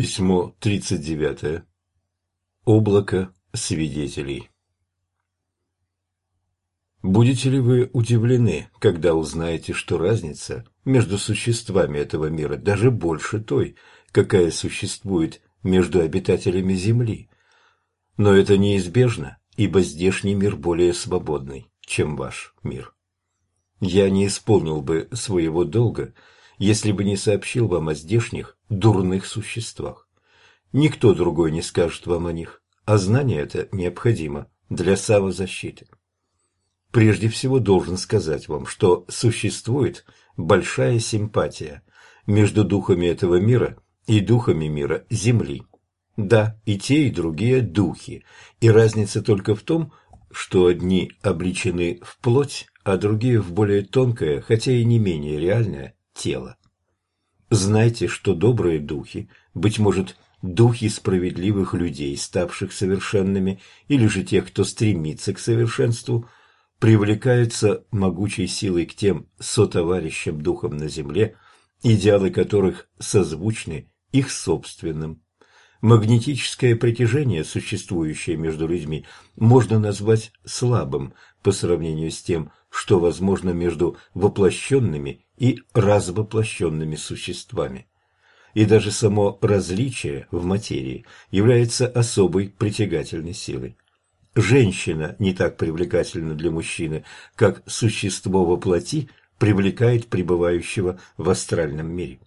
Письмо 39. Облако свидетелей. Будете ли вы удивлены, когда узнаете, что разница между существами этого мира даже больше той, какая существует между обитателями Земли? Но это неизбежно, ибо здешний мир более свободный, чем ваш мир. Я не исполнил бы своего долга, если бы не сообщил вам о здешних дурных существах. Никто другой не скажет вам о них, а знание это необходимо для самозащиты. Прежде всего должен сказать вам, что существует большая симпатия между духами этого мира и духами мира Земли. Да, и те, и другие духи, и разница только в том, что одни обличены в плоть, а другие в более тонкое, хотя и не менее реальное тело. Знайте, что добрые духи, быть может, духи справедливых людей, ставших совершенными, или же тех, кто стремится к совершенству, привлекаются могучей силой к тем сотоварищам духам на земле, идеалы которых созвучны их собственным. Магнетическое притяжение, существующее между людьми, можно назвать слабым по сравнению с тем, что возможно между воплощенными и развоплощенными существами. И даже само различие в материи является особой притягательной силой. Женщина не так привлекательна для мужчины, как существо во плоти привлекает пребывающего в астральном мире.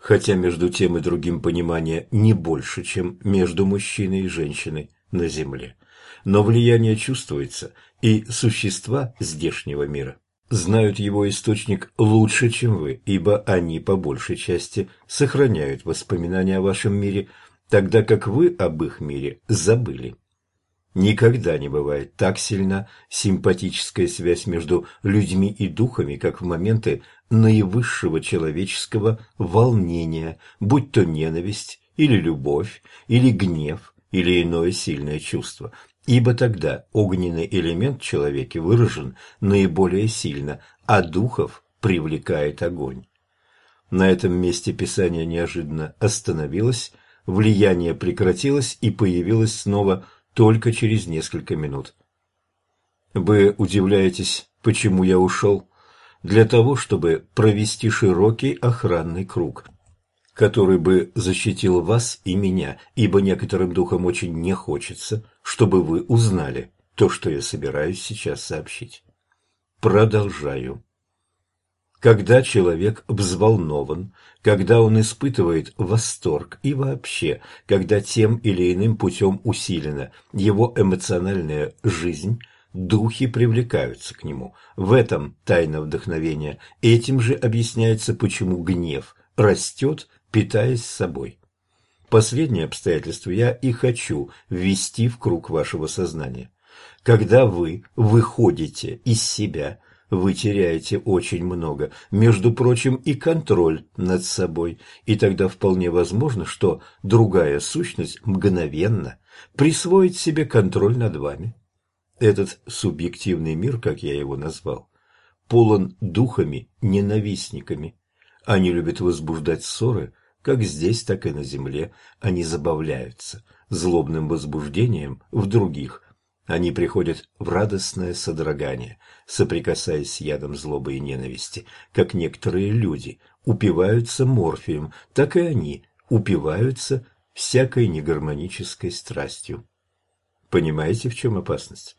Хотя между тем и другим понимание не больше, чем между мужчиной и женщиной на Земле. Но влияние чувствуется, и существа здешнего мира знают его источник лучше, чем вы, ибо они по большей части сохраняют воспоминания о вашем мире, тогда как вы об их мире забыли. Никогда не бывает так сильна симпатическая связь между людьми и духами, как в моменты наивысшего человеческого волнения, будь то ненависть или любовь, или гнев, или иное сильное чувство – ибо тогда огненный элемент в человеке выражен наиболее сильно, а духов привлекает огонь. На этом месте Писание неожиданно остановилось, влияние прекратилось и появилось снова только через несколько минут. Вы удивляетесь, почему я ушел? Для того, чтобы провести широкий охранный круг – который бы защитил вас и меня, ибо некоторым духам очень не хочется, чтобы вы узнали то, что я собираюсь сейчас сообщить. Продолжаю. Когда человек взволнован, когда он испытывает восторг и вообще, когда тем или иным путем усилена его эмоциональная жизнь, духи привлекаются к нему. В этом тайна вдохновения. Этим же объясняется, почему гнев растет питаясь собой. Последнее обстоятельство я и хочу ввести в круг вашего сознания. Когда вы выходите из себя, вы теряете очень много, между прочим, и контроль над собой, и тогда вполне возможно, что другая сущность мгновенно присвоит себе контроль над вами. Этот субъективный мир, как я его назвал, полон духами-ненавистниками. Они любят возбуждать ссоры, как здесь, так и на земле, они забавляются злобным возбуждением в других. Они приходят в радостное содрогание, соприкасаясь с ядом злобы и ненависти, как некоторые люди упиваются морфием, так и они упиваются всякой негармонической страстью. Понимаете, в чем опасность?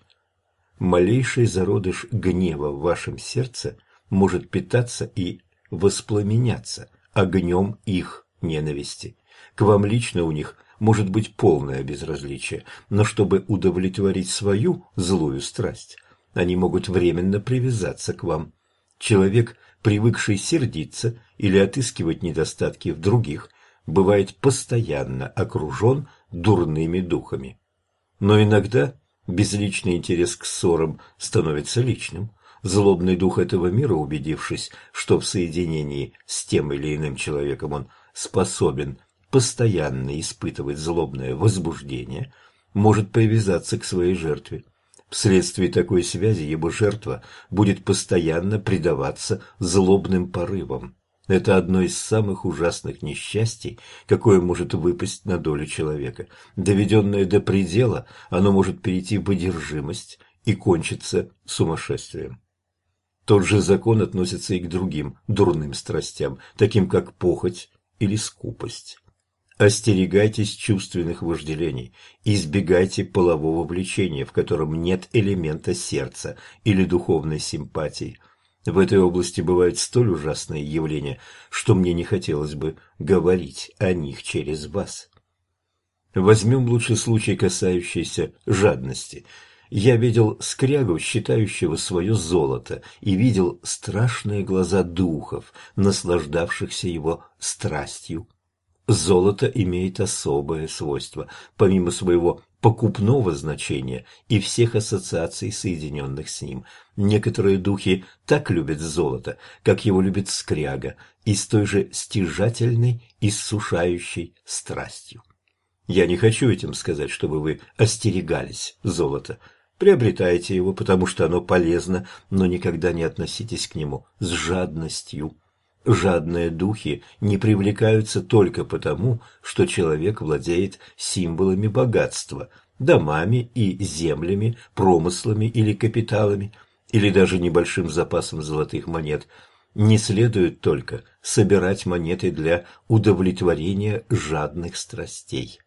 Малейший зародыш гнева в вашем сердце может питаться и воспламеняться огнем их ненависти. К вам лично у них может быть полное безразличие, но чтобы удовлетворить свою злую страсть, они могут временно привязаться к вам. Человек, привыкший сердиться или отыскивать недостатки в других, бывает постоянно окружен дурными духами. Но иногда безличный интерес к ссорам становится личным. Злобный дух этого мира, убедившись, что в соединении с тем или иным человеком он способен постоянно испытывать злобное возбуждение, может привязаться к своей жертве. Вследствие такой связи его жертва будет постоянно предаваться злобным порывам. Это одно из самых ужасных несчастий, какое может выпасть на долю человека. Доведенное до предела, оно может перейти в одержимость и кончиться сумасшествием. Тот же закон относится и к другим дурным страстям, таким как похоть или скупость. Остерегайтесь чувственных вожделений, избегайте полового влечения, в котором нет элемента сердца или духовной симпатии. В этой области бывают столь ужасные явления, что мне не хотелось бы говорить о них через вас. Возьмем лучше случай, касающийся жадности – я видел скрягу, считающего свое золото, и видел страшные глаза духов, наслаждавшихся его страстью. Золото имеет особое свойство, помимо своего покупного значения и всех ассоциаций, соединенных с ним. Некоторые духи так любят золото, как его любит скряга, и с той же стяжательной, иссушающей страстью. Я не хочу этим сказать, чтобы вы остерегались золота. Приобретайте его, потому что оно полезно, но никогда не относитесь к нему с жадностью. Жадные духи не привлекаются только потому, что человек владеет символами богатства, домами и землями, промыслами или капиталами, или даже небольшим запасом золотых монет. Не следует только собирать монеты для удовлетворения жадных страстей.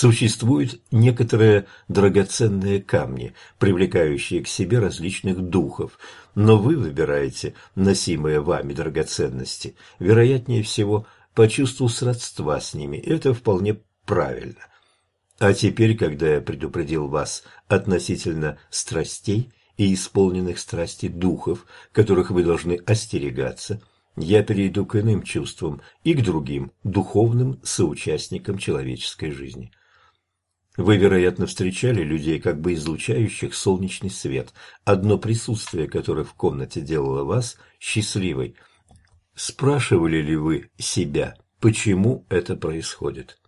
Существуют некоторые драгоценные камни, привлекающие к себе различных духов, но вы выбираете носимые вами драгоценности, вероятнее всего, по чувству сродства с ними. Это вполне правильно. А теперь, когда я предупредил вас относительно страстей и исполненных страсти духов, которых вы должны остерегаться, я перейду к иным чувствам и к другим духовным соучастникам человеческой жизни. Вы, вероятно, встречали людей, как бы излучающих солнечный свет, одно присутствие которое в комнате делало вас счастливой. Спрашивали ли вы себя, почему это происходит?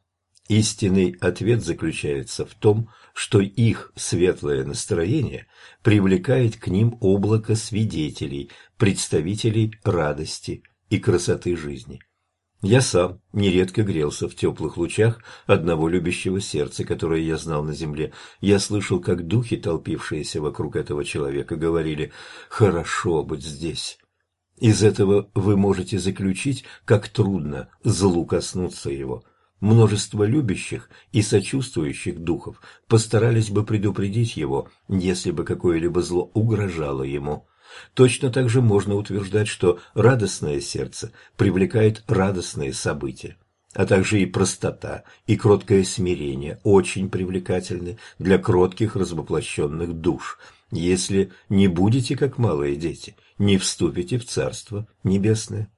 Истинный ответ заключается в том, что их светлое настроение привлекает к ним облако свидетелей, представителей радости и красоты жизни. Я сам нередко грелся в теплых лучах одного любящего сердца, которое я знал на земле. Я слышал, как духи, толпившиеся вокруг этого человека, говорили «хорошо быть здесь». Из этого вы можете заключить, как трудно злу коснуться его. Множество любящих и сочувствующих духов постарались бы предупредить его, если бы какое-либо зло угрожало ему. Точно так же можно утверждать, что радостное сердце привлекает радостные события, а также и простота, и кроткое смирение очень привлекательны для кротких развоплощенных душ. Если не будете, как малые дети, не вступите в Царство Небесное.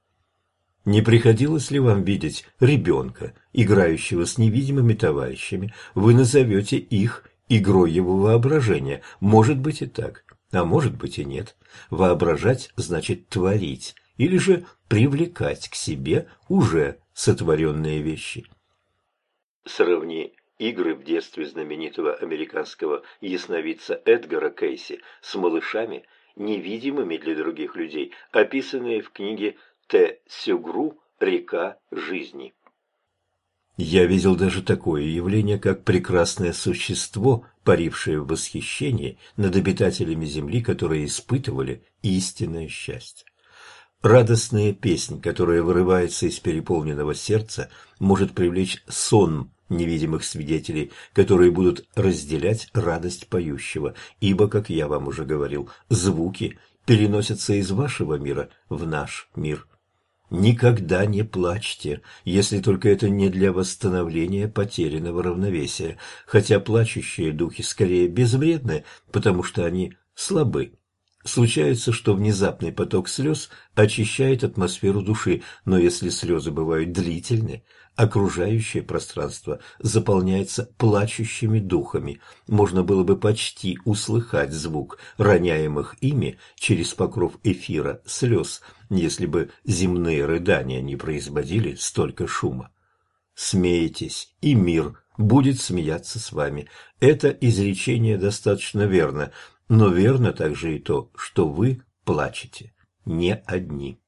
Не приходилось ли вам видеть ребенка, играющего с невидимыми товарищами? Вы назовете их игрой его воображения. Может быть и так а может быть и нет. Воображать значит творить, или же привлекать к себе уже сотворенные вещи. Сравни игры в детстве знаменитого американского ясновидца Эдгара Кейси с малышами, невидимыми для других людей, описанные в книге Т. Сюгру «Река жизни». Я видел даже такое явление, как прекрасное существо, парившее в восхищении над обитателями Земли, которые испытывали истинное счастье. Радостная песнь, которая вырывается из переполненного сердца, может привлечь сон невидимых свидетелей, которые будут разделять радость поющего, ибо, как я вам уже говорил, звуки переносятся из вашего мира в наш мир. Никогда не плачьте, если только это не для восстановления потерянного равновесия, хотя плачущие духи скорее безвредны, потому что они слабы. Случается, что внезапный поток слез очищает атмосферу души, но если слезы бывают длительны, окружающее пространство заполняется плачущими духами. Можно было бы почти услыхать звук роняемых ими через покров эфира слез, если бы земные рыдания не производили столько шума. Смейтесь, и мир будет смеяться с вами. Это изречение достаточно верно, но верно также и то, что вы плачете не одни.